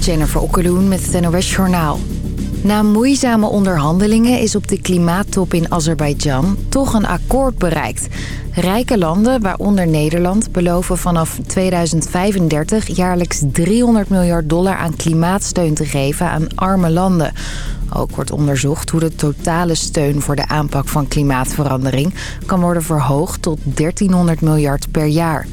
Jennifer Okkeloen met het NOS Journaal. Na moeizame onderhandelingen is op de klimaattop in Azerbeidzjan toch een akkoord bereikt. Rijke landen, waaronder Nederland, beloven vanaf 2035 jaarlijks 300 miljard dollar aan klimaatsteun te geven aan arme landen. Ook wordt onderzocht hoe de totale steun voor de aanpak van klimaatverandering kan worden verhoogd tot 1300 miljard per jaar.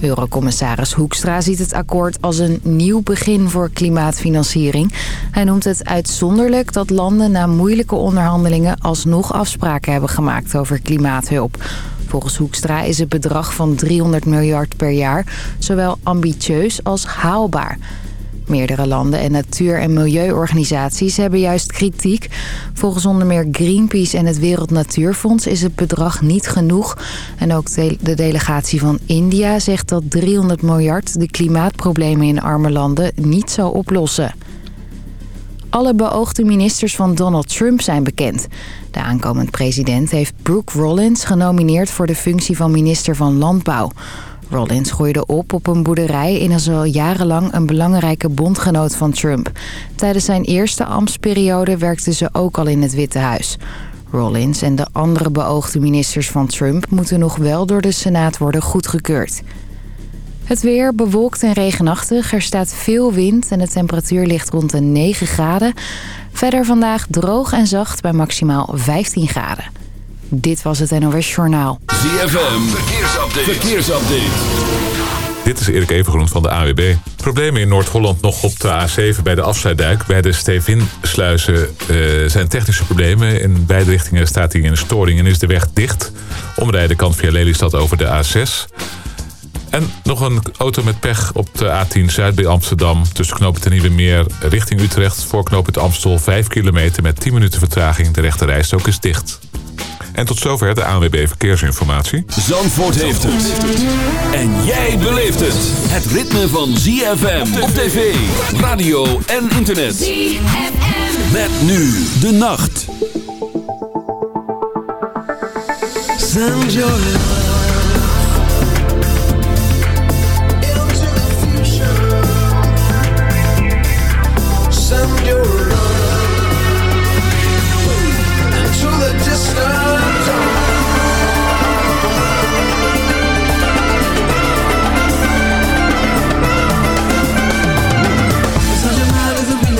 Eurocommissaris Hoekstra ziet het akkoord als een nieuw begin voor klimaatfinanciering. Hij noemt het uitzonderlijk dat landen na moeilijke onderhandelingen alsnog afspraken hebben gemaakt over klimaathulp. Volgens Hoekstra is het bedrag van 300 miljard per jaar zowel ambitieus als haalbaar. Meerdere landen en natuur- en milieuorganisaties hebben juist kritiek. Volgens onder meer Greenpeace en het Wereld Natuurfonds is het bedrag niet genoeg. En ook de delegatie van India zegt dat 300 miljard de klimaatproblemen in arme landen niet zou oplossen. Alle beoogde ministers van Donald Trump zijn bekend. De aankomend president heeft Brooke Rollins genomineerd voor de functie van minister van Landbouw. Rollins groeide op op een boerderij en is al jarenlang een belangrijke bondgenoot van Trump. Tijdens zijn eerste ambtsperiode werkte ze ook al in het Witte Huis. Rollins en de andere beoogde ministers van Trump moeten nog wel door de Senaat worden goedgekeurd. Het weer bewolkt en regenachtig. Er staat veel wind en de temperatuur ligt rond de 9 graden. Verder vandaag droog en zacht bij maximaal 15 graden. Dit was het NOS Journaal. ZFM, verkeersupdate. verkeersupdate. Dit is Erik Evengroen van de AWB. Problemen in Noord-Holland nog op de A7 bij de afsluitduik. Bij de Stevinsluizen uh, zijn technische problemen. In beide richtingen staat hij in een storing en is de weg dicht. Omrijden kan via Lelystad over de A6. En nog een auto met pech op de A10 Zuid bij Amsterdam. Tussen knooppunt en Nieuwe Meer richting Utrecht. Voor knooppunt Amstel 5 kilometer met 10 minuten vertraging. De rechte rijstok is dicht. En tot zover de ANWB Verkeersinformatie. Zandvoort heeft het. En jij beleeft het. Het ritme van ZFM op tv, radio en internet. ZFM. Met nu de nacht. Send your Send your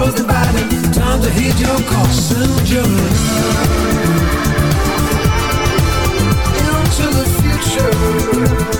world's divided. Time to hit your caution, Jones. Into the future.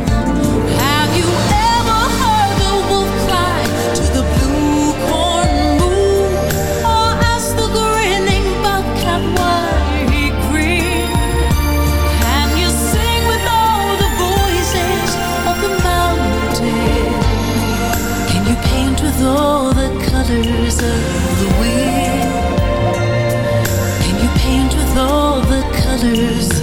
Colors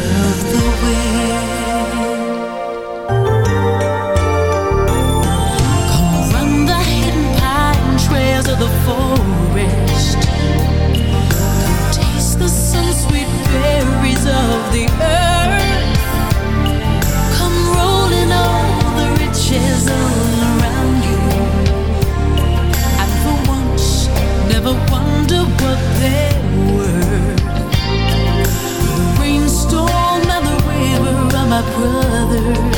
my brother.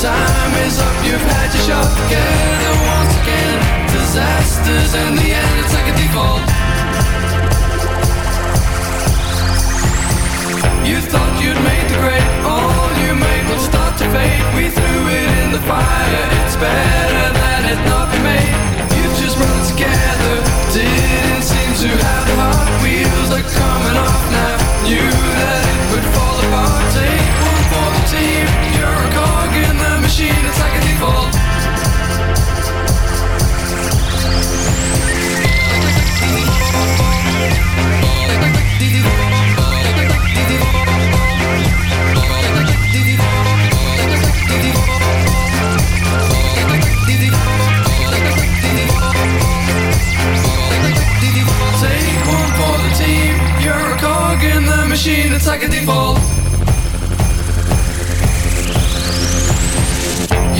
Time is up. You've had your shot. Together once again. Disasters in the end. It's like a default. You thought you'd made the grade, all you made will start to fade. We threw it in the fire, it's better that it not be made. You just run together, didn't seem to have the heart. Wheels are coming off now, knew that it would fall apart. Take one for the team, you're a cog in it's like a default. Take one for the team. You're a cog in the machine. It's like a default.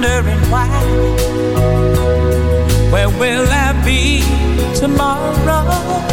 wondering why. Where will I be tomorrow?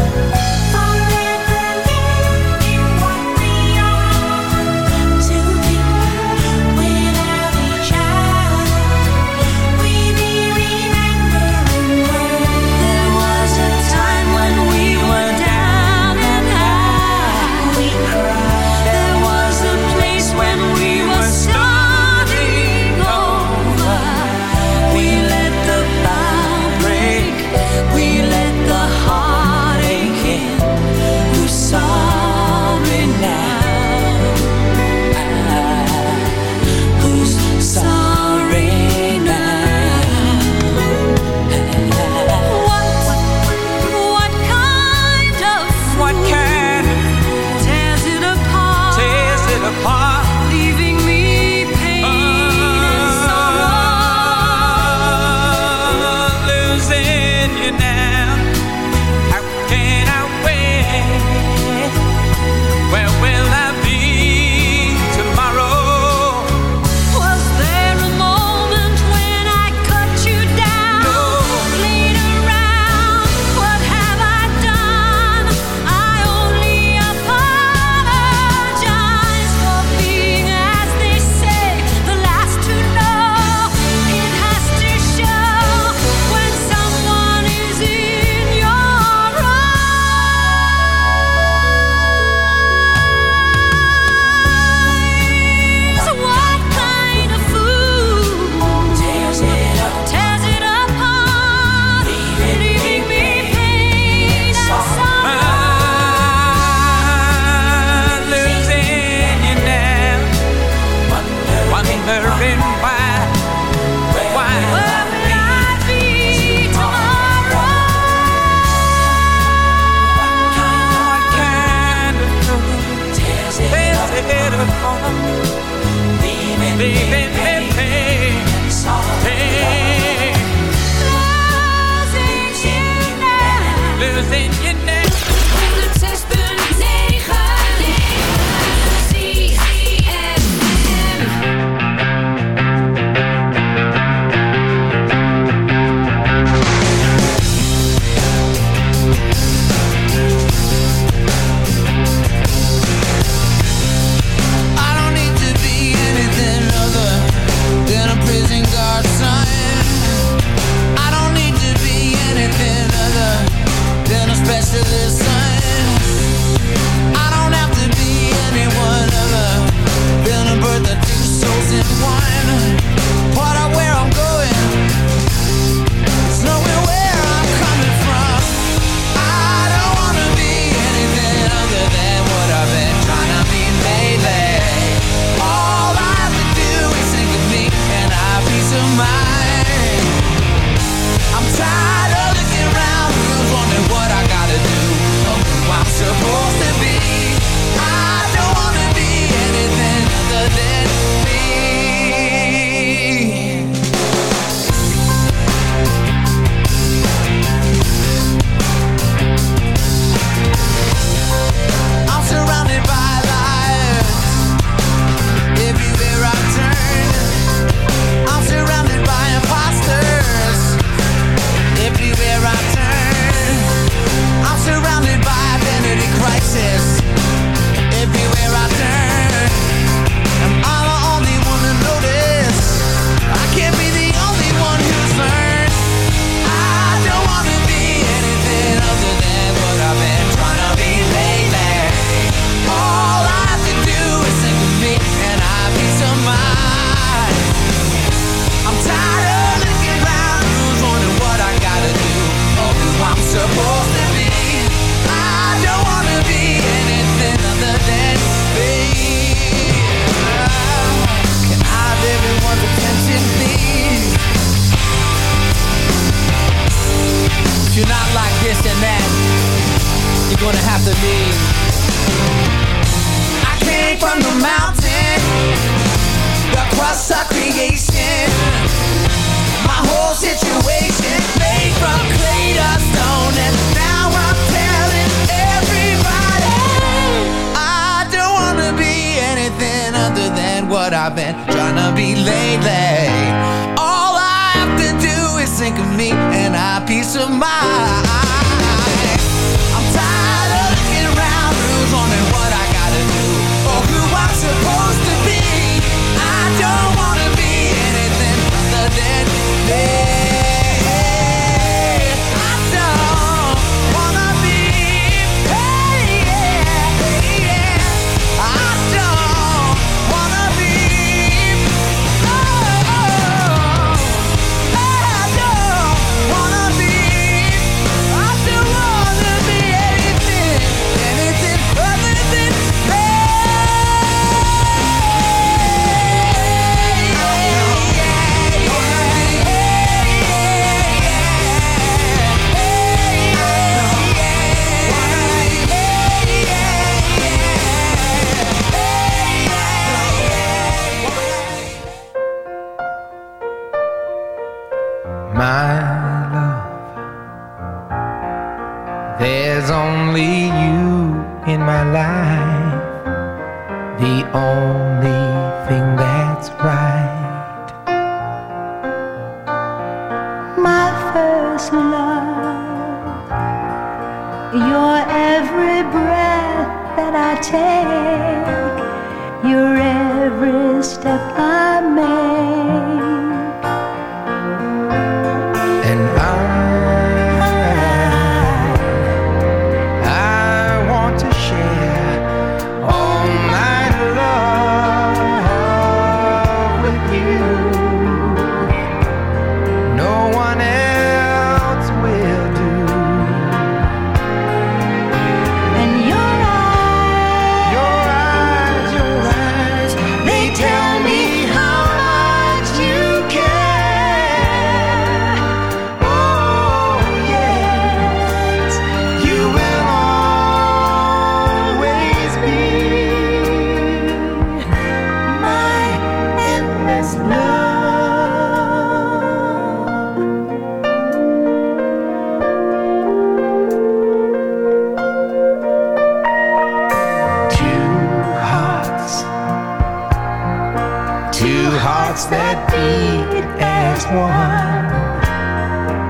One.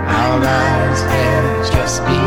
Our lives have just begun.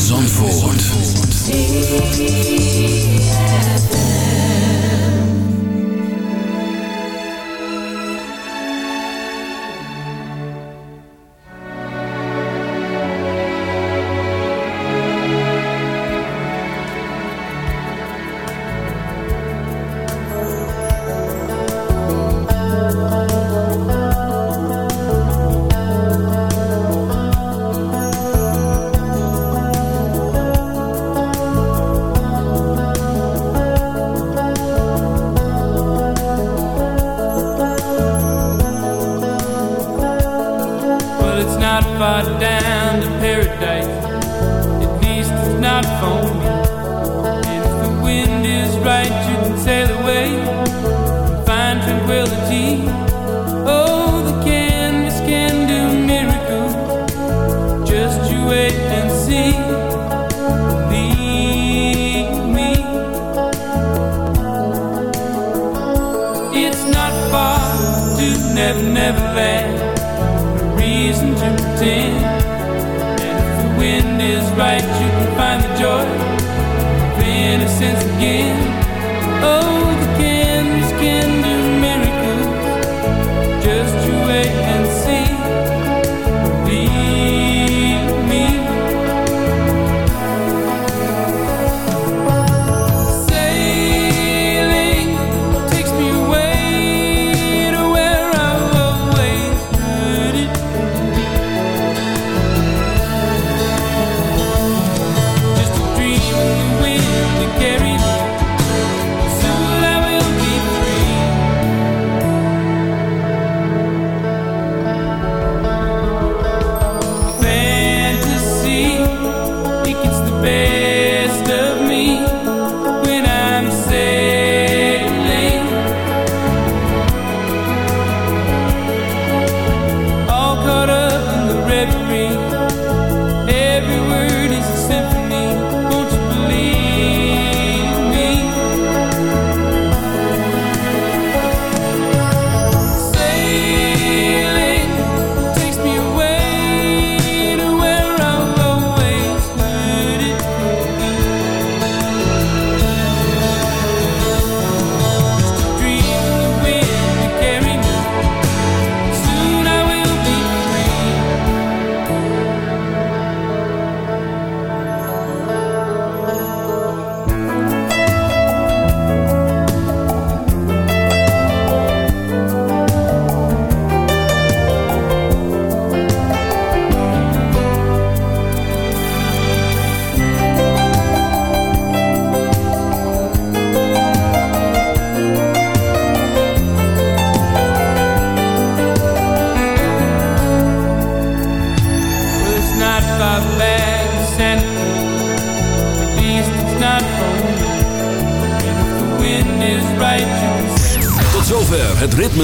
Zandvoort.